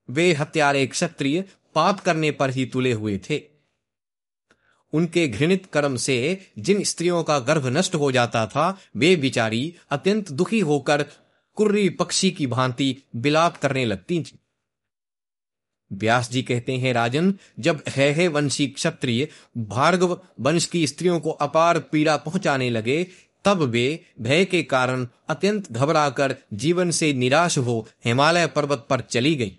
वे हत्यारे क्षत्रिय पाप करने पर ही तुले हुए थे। उनके घृणित कर्म से जिन स्त्रियों का गर्भ नष्ट हो जाता था वे बिचारी अत्यंत दुखी होकर कुर्री पक्षी की भांति बिलाप करने लगती थी। व्यास जी कहते हैं राजन जब है, है वंशी क्षत्रिय भार्गव वंश की स्त्रियों को अपार पीड़ा पहुँचाने लगे तब वे भय के कारण अत्यंत घबराकर जीवन से निराश हो हिमालय पर्वत पर चली गई।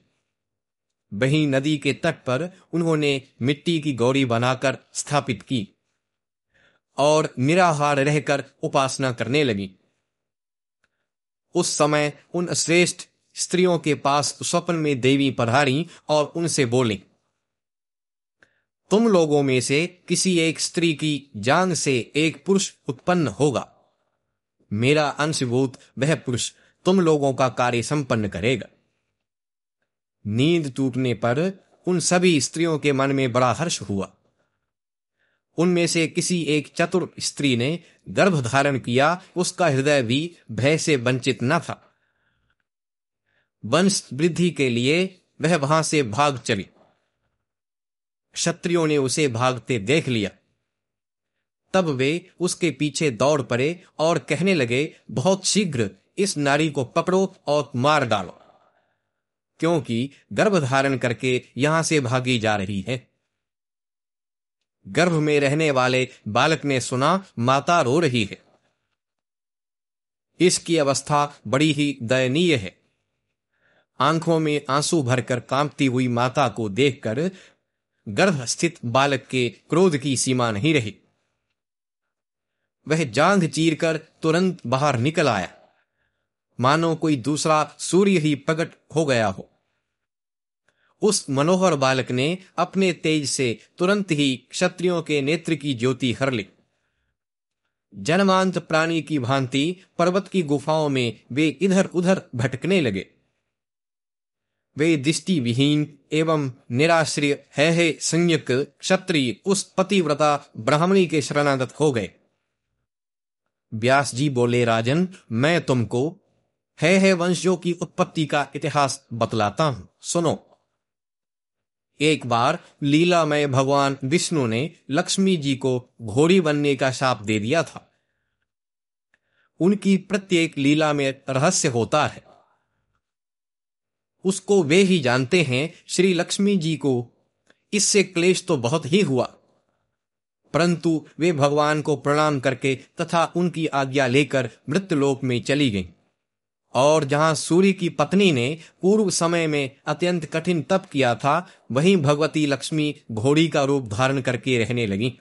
वही नदी के तट पर उन्होंने मिट्टी की गौरी बनाकर स्थापित की और निराहार रहकर उपासना करने लगी। उस समय उन श्रेष्ठ स्त्रियों के पास स्वप्न में देवी पधारी और उनसे बोली, तुम लोगों में से किसी एक स्त्री की जांग से एक पुरुष उत्पन्न होगा। मेरा अंशभूत वह पुरुष तुम लोगों का कार्य संपन्न करेगा। नींद टूटने पर उन सभी स्त्रियों के मन में बड़ा हर्ष हुआ। उनमें से किसी एक चतुर स्त्री ने गर्भ धारण किया, उसका हृदय भी भय से वंचित न था। वंश वृद्धि के लिए वह वहाँ से भाग चली। क्षत्रियों ने उसे भागते देख लिया। तब वे उसके पीछे दौड़ पड़े और कहने लगे, बहुत शीघ्र इस नारी को पकड़ो और मार डालो, क्योंकि गर्भ धारण करके यहाँ से भागी जा रही है। गर्भ में रहने वाले बालक ने सुना, माता रो रही है। इसकी अवस्था बड़ी ही दयनीय है। आँखों में आँसू भरकर कांपती हुई माता को देखकर गर्भ स्थित बालक के क्रोध की सीमा नहीं रही। वह जांग चीरकर तुरंत बाहर निकल आया। मानो कोई दूसरा सूर्य ही प्रकट हो गया हो। उस मनोहर बालक ने अपने तेज से तुरंत ही क्षत्रियों के नेत्र की ज्योति हर ली। जनमांत प्राणी की भांति पर्वत की गुफाओं में वे इधर उधर भटकने लगे। वे दृष्टि विहीन एवं निराश्रय है, है संयुक्त क्षत्रिय उस पतिव्रता ब्राह्मणी के शरणागत हो गए। व्यास जी बोले, राजन, मैं तुमको है है वंशों की उत्पत्ति का इतिहास बतलाता हूँ। सुनो। एक बार लीलामय भगवान विष्णु ने लक्ष्मी जी को घोड़ी बनने का शाप दे दिया था। उनकी प्रत्येक लीला में रहस्य होता है। उसको वे ही जानते हैं, श्री लक्ष्मी जी को। इससे क्लेश तो बहुत ही हुआ। परंतु वे भगवान को प्रणाम करके तथा उनकी आज्ञा लेकर मृत्यलोक में चली गईं। और जहाँ सूर्य की पत्नी ने पूर्व समय में अत्यंत कठिन तप किया था, वहीं भगवती लक्ष्मी घोड़ी का रूप धारण करके रहने लगी।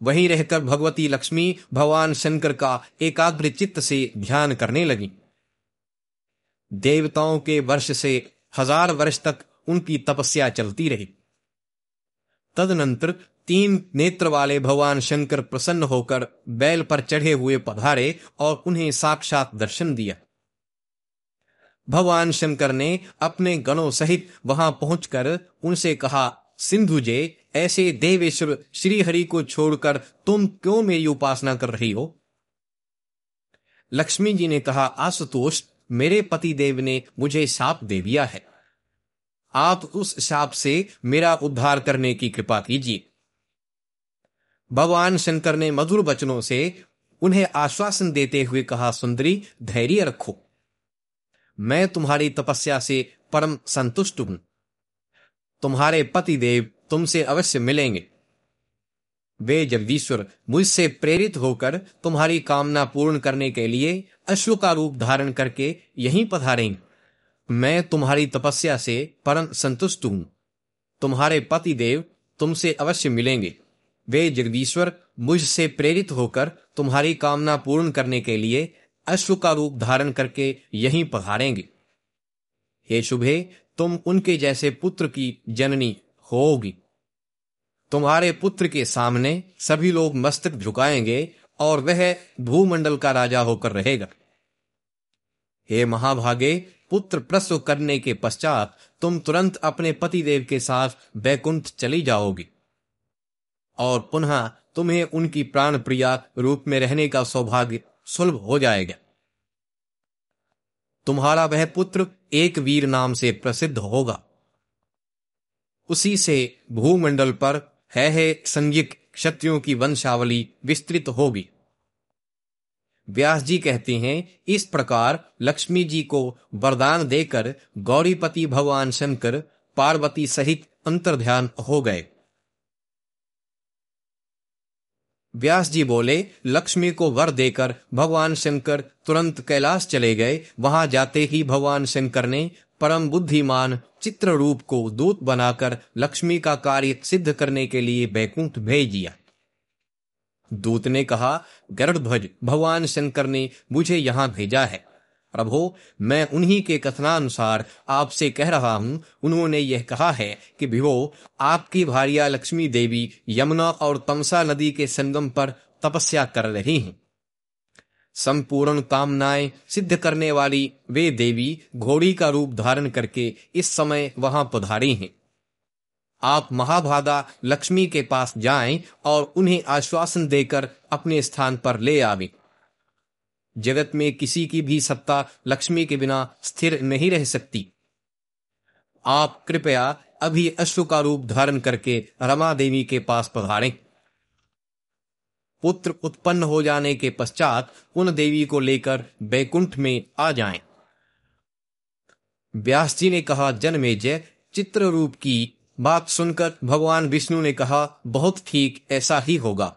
वहीं रहकर भगवती लक्ष्मी भगवान शंकर का एकाग्र चित्त से ध्यान करने लगी। देवताओं के वर्ष से हज़ार वर्ष तक उनकी तपस्या चलती रही। तदनंतर तीन नेत्र वाले भगवान शंकर प्रसन्न होकर बैल पर चढ़े हुए पधारे और उन्हें साक्षात दर्शन दिया। भगवान शंकर ने अपने गणों सहित वहाँ पहुंचकर उनसे कहा, सिंधु जे, ऐसे देवेश्वर श्री हरि को छोड़कर तुम क्यों मेरी उपासना कर रही हो? लक्ष्मी जी ने कहा, आशुतोष, मेरे पति देव ने मुझे साप दे दिया है। आप उस साप से मेरा उद्धार करने की कृपा कीजिए। भगवान शंकर ने मधुर वचनों से उन्हें आश्वासन देते हुए कहा, सुंदरी, धैर्य रखो। मैं तुम्हारी तपस्या से परम संतुष्ट हूँ। तुम्हारे पति देव तुमसे अवश्य मिलेंगे। वे जगदीश्वर मुझसे प्रेरित होकर तुम्हारी कामना पूर्ण करने के लिए अश्व का रूप धारण करके यहीं पधारेंगे मैं तुम्हारी तपस्या से परम संतुष्ट हूँ। तुम्हारे पति देव तुमसे अवश्य मिलेंगे। वे जगदीश्वर मुझसे प्रेरित होकर तुम्हारी कामना पूर्ण करने के लिए अश्व का रूप धारण करके यहीं पधारेंगे। हे शुभे, तुम उनके जैसे पुत्र की जननी होगी तुम्हारे पुत्र के सामने सभी लोग मस्तक झुकाएँगे और वह भूमंडल का राजा होकर रहेगा। हे महाभागे, पुत्र प्रसव करने के पश्चात तुम तुरंत अपने पतिदेव के साथ बैकुंठ चली जाओगी। और पुनः तुम्हें उनकी प्राण प्रिया रूप में रहने का सौभाग्य सुलभ हो जाएगा। तुम्हारा वह पुत्र एक वीर नाम से प्रसिद्ध होगा। उसी से भूमंडल पर है है संज्ञिक क्षत्रियों की वंशावली विस्तृत होगी। व्यास जी कहते हैं, इस प्रकार लक्ष्मी जी को वरदान देकर गौरीपति भगवान शंकर, पार्वती सहित अंतर्ध्यान हो गए। व्यास जी बोले, लक्ष्मी को वर देकर भगवान शंकर तुरंत कैलाश चले गए। वहाँ जाते ही भगवान शंकर ने परम बुद्धिमान चित्र रूप को दूत बनाकर लक्ष्मी का कार्य सिद्ध करने के लिए बैकुंठ भेज दिया। दूत ने कहा गरुड़ध्वज भगवान शंकर ने मुझे यहाँ भेजा है। प्रभो, मैं उन्हीं के कथनानुसार आपसे कह रहा हूँ, उन्होंने यह कहा है कि विभो आपकी भारिया लक्ष्मी देवी यमुना और तमसा नदी के संगम पर तपस्या कर रही हैं। संपूर्ण कामनाएँ सिद्ध करने वाली वे देवी घोड़ी का रूप धारण करके इस समय वहाँ पधारी हैं। आप महाभागा लक्ष्मी के पास जाएँ और उन्हें आश्वासन देकर अपने स्थान पर ले आवें। जगत में किसी की भी सत्ता लक्ष्मी के बिना स्थिर नहीं रह सकती। आप कृपया अभी अश्व का रूप धारण करके रमा देवी के पास पधारें। पुत्र उत्पन्न हो जाने के पश्चात उन देवी को लेकर बैकुंठ में आ जाएँ। व्यास जी ने कहा जन्मेजय चित्र रूप की बात सुनकर भगवान विष्णु ने कहा, बहुत ठीक ऐसा ही होगा।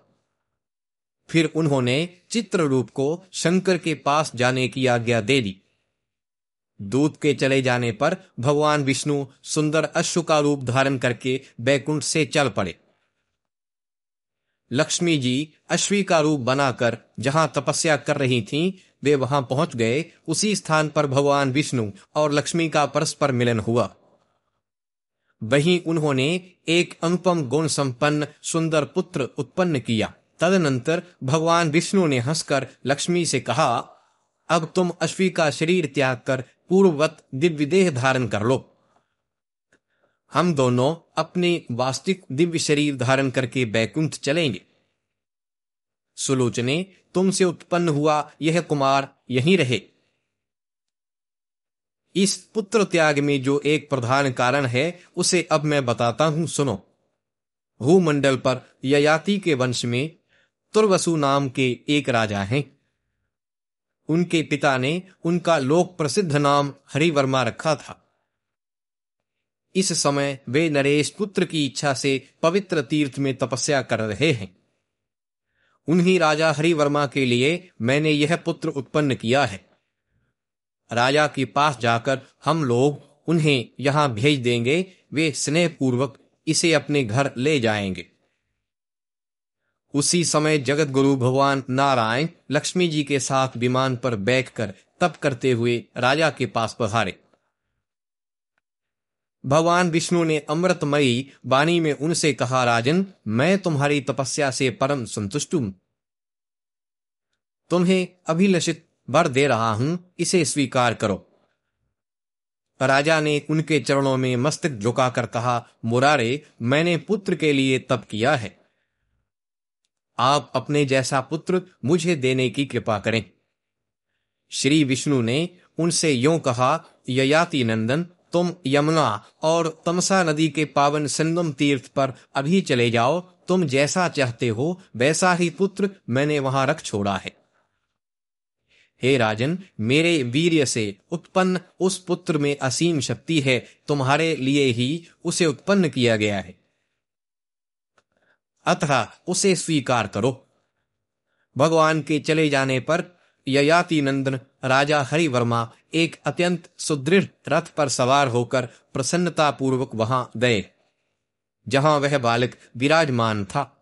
फिर उन्होंने चित्र रूप को शंकर के पास जाने की आज्ञा दे दी। दूत के चले जाने पर भगवान विष्णु सुंदर अश्व का रूप धारण करके बैकुंठ से चल पड़े। लक्ष्मी जी अश्वी का रूप बनाकर जहाँ तपस्या कर रही थीं, वे वहाँ पहुँच गए। उसी स्थान पर भगवान विष्णु और लक्ष्मी का परस्पर मिलन हुआ। वहीं उन्होंने एक अनुपम गुण संपन्न सुंदर पुत्र उत्पन्न किया। तदनंतर भगवान विष्णु ने हंसकर लक्ष्मी से कहा, अब तुम अश्वी का शरीर त्याग कर पूर्ववत दिव्य देह धारण कर लो। हम दोनों अपने वास्तविक दिव्य शरीर धारण करके बैकुंठ चलेंगे। सुलोचने, तुमसे उत्पन्न हुआ यह कुमार यहीं रहे। इस पुत्र त्याग में जो एक प्रधान कारण है, उसे अब मैं बताता हूँ, सुनो। भूमंडल पर ययाति के वंश में तुर्वसु नाम के एक राजा हैं। उनके पिता ने उनका लोक प्रसिद्ध नाम हरिवर्मा रखा था। इस समय वे नरेश पुत्र की इच्छा से पवित्र तीर्थ में तपस्या कर रहे हैं। उन्हीं राजा हरिवर्मा के लिए मैंने यह पुत्र उत्पन्न किया है। राजा के पास जाकर हम लोग उन्हें यहाँ भेज देंगे, वे स्नेहपूर्वक इसे अपने घर ले जाएँगे। उसी समय जगत गुरु भगवान नारायण लक्ष्मी जी के साथ विमान पर बैठकर तप करते हुए राजा के पास पधारे। भगवान विष्णु ने अमृतमयी वाणी में उनसे कहा, राजन, मैं तुम्हारी तपस्या से परम संतुष्ट हूँ। तुम्हें अभिलषित वर दे रहा हूँ, इसे स्वीकार करो। राजा ने उनके चरणों में मस्तक झुकाकर कहा, मुरारे, मैंने पुत्र के लिए तप किया है। आप अपने जैसा पुत्र मुझे देने की कृपा करें। श्री विष्णु ने उनसे यों कहा, ययाति नंदन, तुम यमुना और तमसा नदी के पावन संगम तीर्थ पर अभी चले जाओ। तुम जैसा चाहते हो, वैसा ही पुत्र मैंने वहाँ रख छोड़ा है। हे राजन, मेरे वीर्य से उत्पन्न उस पुत्र में असीम शक्ति है। तुम्हारे लिए ही उसे उत्पन्न किया गया है। अतः उसे स्वीकार करो। भगवान के चले जाने पर ययाति नंदन राजा हरिवर्मा एक अत्यंत सुदृढ़ रथ पर सवार होकर प्रसन्नता पूर्वक वहाँ गए, जहाँ वह बालक विराजमान था।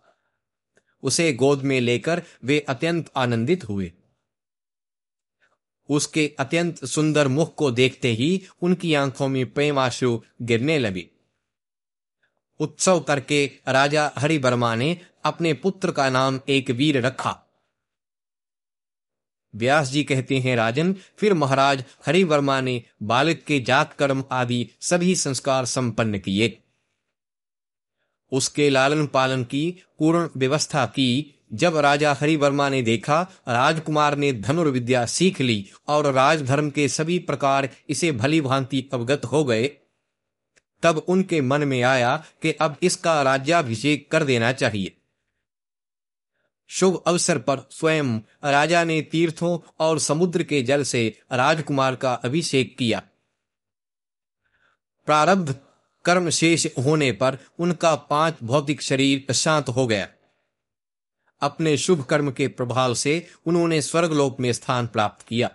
उसे गोद में लेकर वे अत्यंत आनंदित हुए। उसके अत्यंत सुंदर मुख को देखते ही उनकी आँखों में प्रेमाश्रु गिरने लगे। उत्सव करके राजा हरिवर्मा ने अपने पुत्र का नाम एक वीर रखा। व्यास जी कहते हैं, राजन, फिर महाराज हरिवर्मा ने बालक के जात कर्म आदि सभी संस्कार संपन्न किए। उसके लालन पालन की, पूर्ण व्यवस्था की, जब राजा हरिवर्मा ने देखा, राजकुमार ने धनुर्विद्या सीख ली और राजधर्म के सभी प्रकार इसे भली भांति अवगत हो गए। तब उनके मन में आया कि अब इसका राज्याभिषेक कर देना चाहिए। शुभ अवसर पर स्वयं राजा ने तीर्थों और समुद्र के जल से राजकुमार का अभिषेक किया। प्रारब्ध कर्म शेष होने पर उनका पाँच भौतिक शरीर शांत हो गया। अपने शुभ कर्म के प्रभाव से उन्होंने स्वर्गलोक में स्थान प्राप्त किया।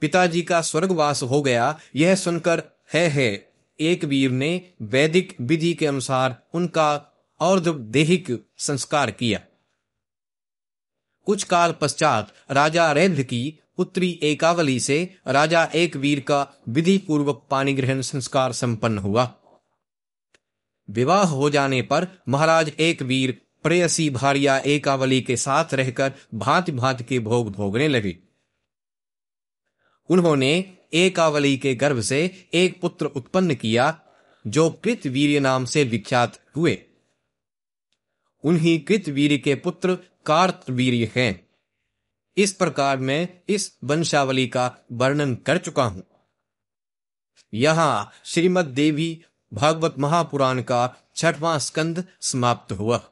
पिताजी का स्वर्गवास हो गया, यह सुनकर है है एक वीर ने वैदिक विधि के अनुसार उनका और देहिक संस्कार किया। कुछ काल पश्चात राजा रैद्ध की पुत्री एकावली से राजा एक वीर का विधि पूर्वक पानी ग्रहण संस्कार संपन्न हुआ। विवाह हो जाने पर महाराज एक वीर प्रेयसी भारिया एकावली के साथ रहकर भांति भांति के भोग भोगने लगे। उन्होंने एकावली के गर्भ से एक पुत्र उत्पन्न किया, जो कृतवीर नाम से विख्यात हुए। उन्हीं कृतवीर के पुत्र कार्तवीर हैं। इस प्रकार मैं इस वंशावली का वर्णन कर चुका हूँ। यहाँ श्रीमद देवी भागवत महापुराण का छठवां स्कंद समाप्त हुआ।